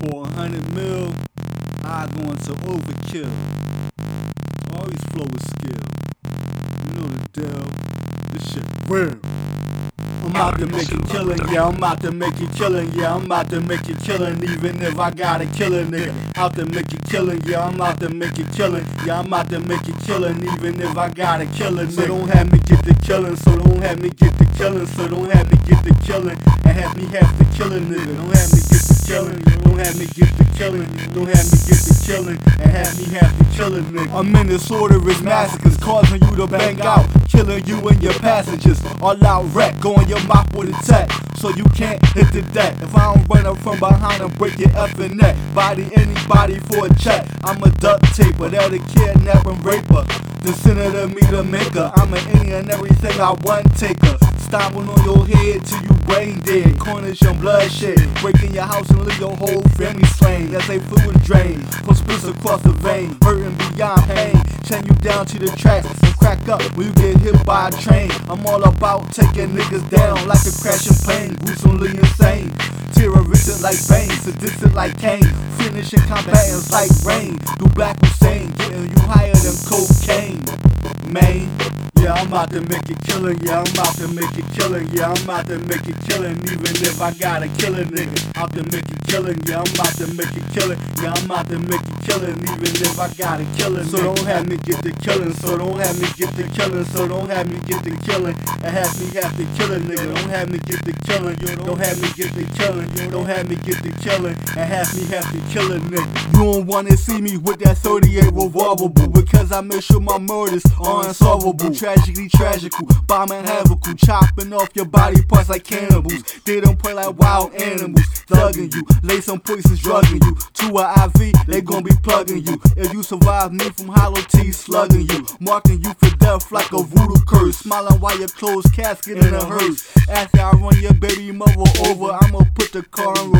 For a hundred mil, I go into overkill. Always flow with skill. You know the deal. This shit real. I'm out to make you killing, yeah, I'm out to make you killing, yeah, I'm out to make you killing, even if I gotta kill a nigga. Out to make you killing, yeah, I'm out to make you killing, yeah, I'm out to make you killing, even if I gotta kill a nigga. So don't have me get the killing, so don't have me get the killing, so don't have me get the killing, and have me have to kill a nigga. Don't have me get the killing, don't have me get the killing, don't have me get the killing, and have me have to kill a nigga. I'm in disorderous massacres, causing you to bang out, killing you and your passengers. All out wreck, going your mouth with a so you can't hit the deck. If I don't run up from behind and break your effing neck, body anybody for a check. I'm a duct taper, they're the kidnapping raper. The senator, me the maker. I'm an Indian, everything I want taker. Stomping on your head till you brain dead. Corners your bloodshed. Breaking your house and leave your whole family slain. As they fluid drain. From splits across the vein. Hurting beyond pain. Chain you down to the tracks and crack up when you get hit by a train. I'm all about taking niggas down like a crashing plane. Gruesomely insane. Terroristic like Bane. Sadistic like Kane. Finishing combatants like rain. Do Black Hussein. Getting you higher than cocaine. Man. I'm out to make a killing. Yeah, I'm out to make a killing. Yeah, I'm out to make a killing. Even if I gotta kill a nigga, out to make a killing. Yeah, I'm out to make a killing. Yeah, I'm out to make a killing. Even if I gotta kill a So don't have me get the killing. So don't have me get the killing. So don't have me get the killing. And have me have to kill a nigga. Don't have me get the killing. You don't have me get the killing. You don't have me get the killing. And have me have to kill a nigga. You don't wanna see me with that 38 revolver, because I make sure my murders are unsolvable tragically tragical, bombing havocal, chopping off your body parts like cannibals. They don't play like wild animals, thugging you, lay some poisons, drugging you. To a IV, they gon' be plugging you. If you survive me from hollow teeth, slugging you, marking you for death like a voodoo curse, smiling while your closed casket in a hearse. After I run your baby mother over, I'ma put the car in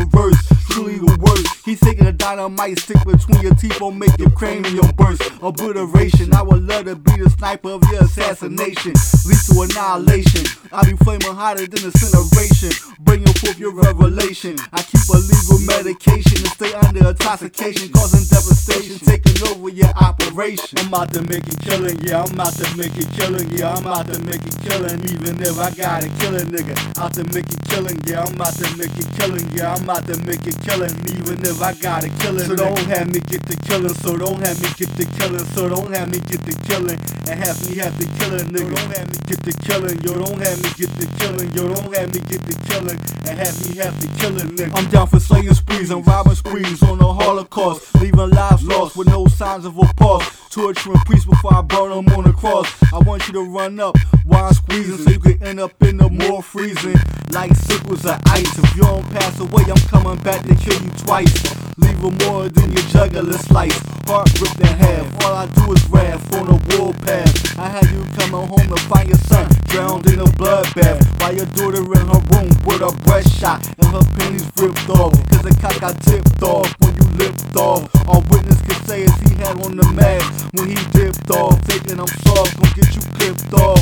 dynamite stick between your teeth, will make your cranium burst. Obliteration. I would love to be the sniper of your assassination, leads to annihilation. I be flaming hotter than incineration, bringing forth your revelation. I keep a legal medication and stay under intoxication, causing devastation, taking over your operation. I'm out to make a killing, yeah, I'm out to make a killing, yeah, I'm out to make a killing, even if I gotta kill a nigga. Out to make a killing, yeah, I'm out to make a killing, yeah, I'm out to make a killing, even if I gotta kill it. So don't have me get the killing, so don't have me get the killing, so don't have me get the killing, and have me have to kill killing, nigga. Don't have me get the killing, yo. Don't have me get the killing, yo. Don't have me get the killing, and have me the killing, nigga. I'm down for slaying sprees and robbing sprees on the Holocaust, leaving lives lost with no signs of a pause. Torturing priests before I burn them on the cross. I want you to run up while I'm squeezing, so you can end up in the more freezing like sickles of ice. If you don't pass away, I'm coming back to kill you twice. Leave Leaving more than your jugular slice. Heart ripped in half. All I do is wrath on the warpath. I had you coming home to find your son drowned in a bloodbath While your daughter in her room with her breast shot And her panties ripped off Cause the cock got tipped off when you lipped off All witness could say is he had on the mask When he dipped off Thinking I'm soft, gon' get you clipped off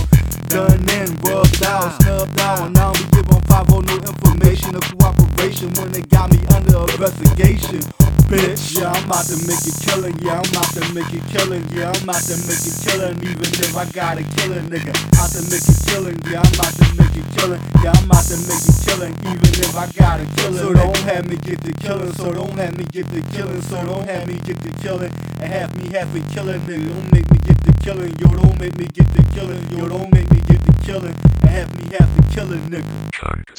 Done in, rubbed out, snubbed out now we giving 5 no information or cooperation When they got me under investigation bitch. Yeah, I'm about to make it killing. Yeah, I'm about to make it killing. Yeah, I'm about to make it killing. Even if I gotta kill a nigga, out to make it killing. Yeah, I'm about to make it killing. Yeah, I'm out to make it killing. Even if I gotta kill it. So don't have me get the killing. So don't have me get the killing. So don't have me get the killing. And have me have the killin', Nigga, don't make me get the killing. Yo, don't make me get the killing. Yo, don't make me get the killing. And have me have the killin', nigga. Chunk